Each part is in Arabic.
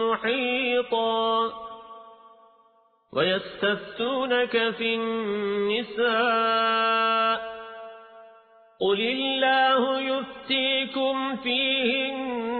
محيطا. ويستفتونك في النساء. قل الله يفتيكم فيهن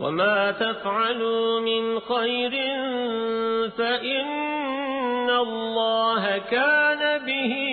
وما تفعلوا من خير فإن الله كان به